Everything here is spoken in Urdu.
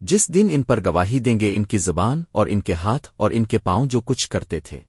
جس دن ان پر گواہی دیں گے ان کی زبان اور ان کے ہاتھ اور ان کے پاؤں جو کچھ کرتے تھے۔